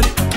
money.